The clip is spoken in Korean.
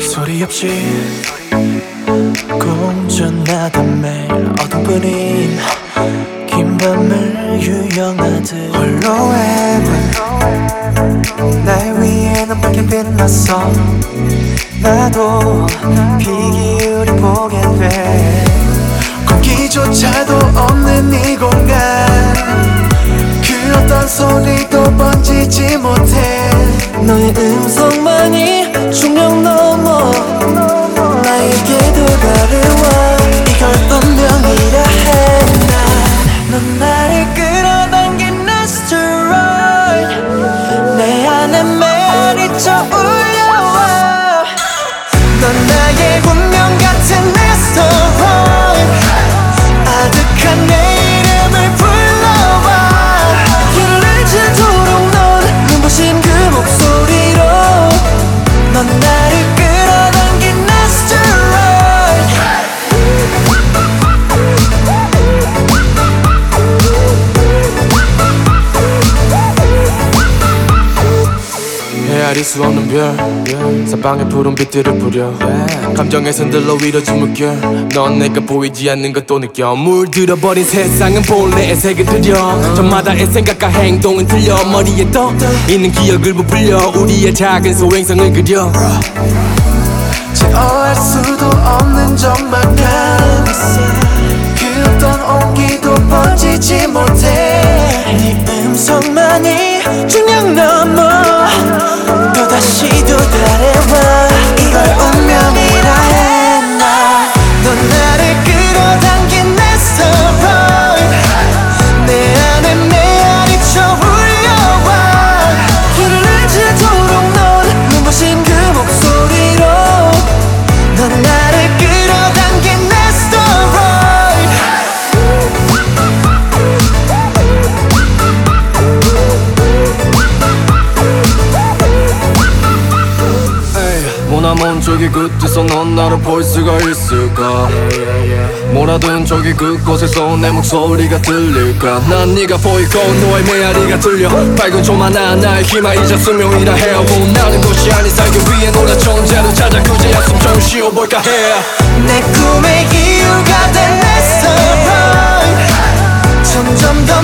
소리 없이 공존하던 매일 어둠 뿐인 긴 밤을 유영하듯 홀로 해븐 날 위에는 밝게 빛났어. 나도 비 기울이 보게 돼. 공기조차도 없는 이곳. 음성만이 헤아릴 수 없는 별. 사방에 푸른 빛들을 뿌려. 감정에 흔들러 위로지 물결 넌 내가 보이지 않는 것도 느껴. 물들어버린 세상은 본래의 색을 들여 저마다의 생각과 행동은 틀려. 머리에 떠 있는 기억을 부풀려. 우리의 작은 소행성을 그려. 제어할 수도 없는 적막한 그 어떤 온기도 번지지 못해. 네 음성만이 중력 넘어 모나먼 저기 끝에서 넌 나를 볼 수가 있을까? 뭐라든 저기 그곳에서 내 목소리가 들릴까? 난 네가 보이고 너의 메아리가 들려. 밝은 조만한 나의 희망이자 수명이라 해오고 나는 곳이 아닌 살기 위해 노래 존재를 찾아 그제야 숨좀 쉬어볼까 해. 내 꿈의 이유가 된 asteroid 점점 더